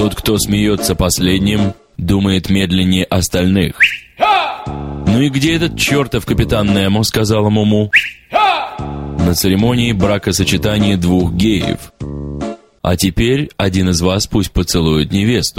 Тот, кто смеется последним, думает медленнее остальных. «Ну и где этот чертов капитан Немо?» — сказала Муму. «На церемонии бракосочетания двух геев. А теперь один из вас пусть поцелует невесту».